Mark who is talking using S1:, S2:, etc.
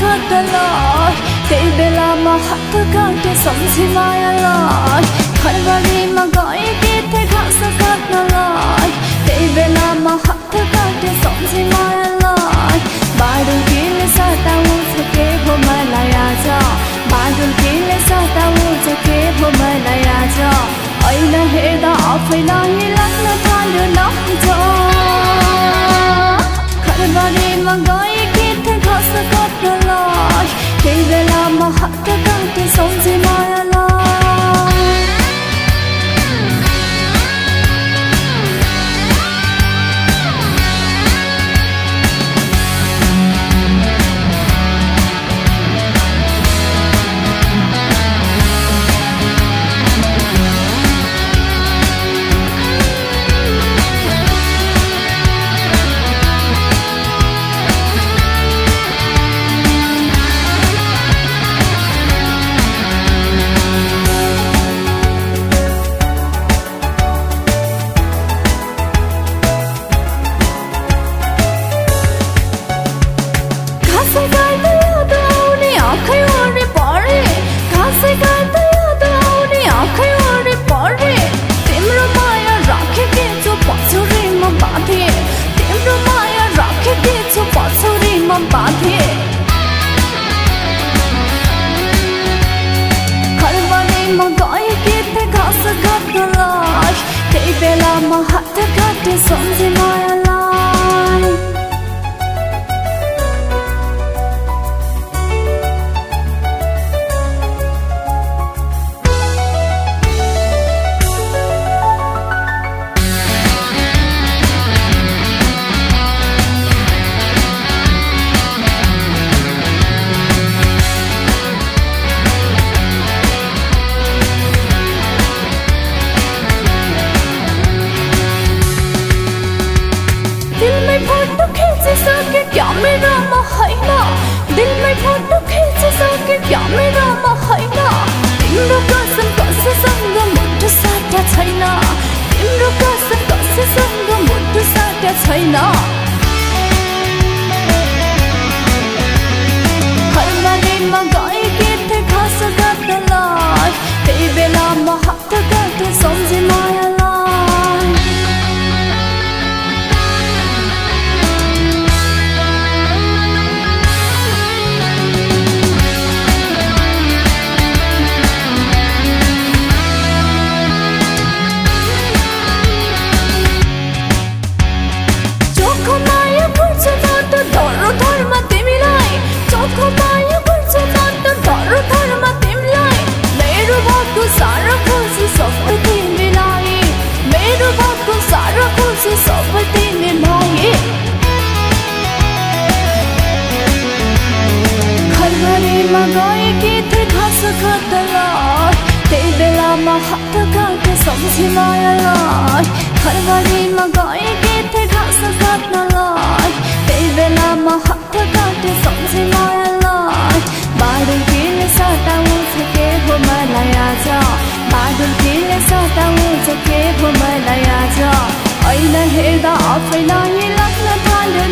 S1: खतलाई त्यही बेलामा हात काटे सम्झे मायालाई खरबारीमा गएकी थिए घाँस काट्नलाई त्यही बेलामा हात काटे सम्झे मायालाई बाडुल किले सताउँछ के हो मलाई आज बाडुल किले सताउँछ के हो मलाई आज ऐना हेर्दा आफैलाई लाग्न थाल्यो नहुन्छ खरबारीमा गएकी थिए घाँस काट्नलाई त्यही बेलामा हात काटे सम्झे मायालाई खरबारीमा गएकी थिए घाँस काट्नलाई त्यही बेलामा हात काटे सम्झे मायालाई फोटो खिचिसके क्यामेरामा होइन तिम्रो कसम कसैसँग मुटु साट्या छैन। तिम्रो कसम कसैसँग मुटु साट्या छैन। सम्झे मायालाई खरबारीमा गएकी थिए घाँस काट्नलाई त्यही बेलामा हात काटे सम्झे मायालाई बाडुल किले सताउँछ के हो मलाई आज बाडुल किले सताउँछ के हो मलाई आज ऐना हेर्दा आफैलाई लाग्न थाल्यो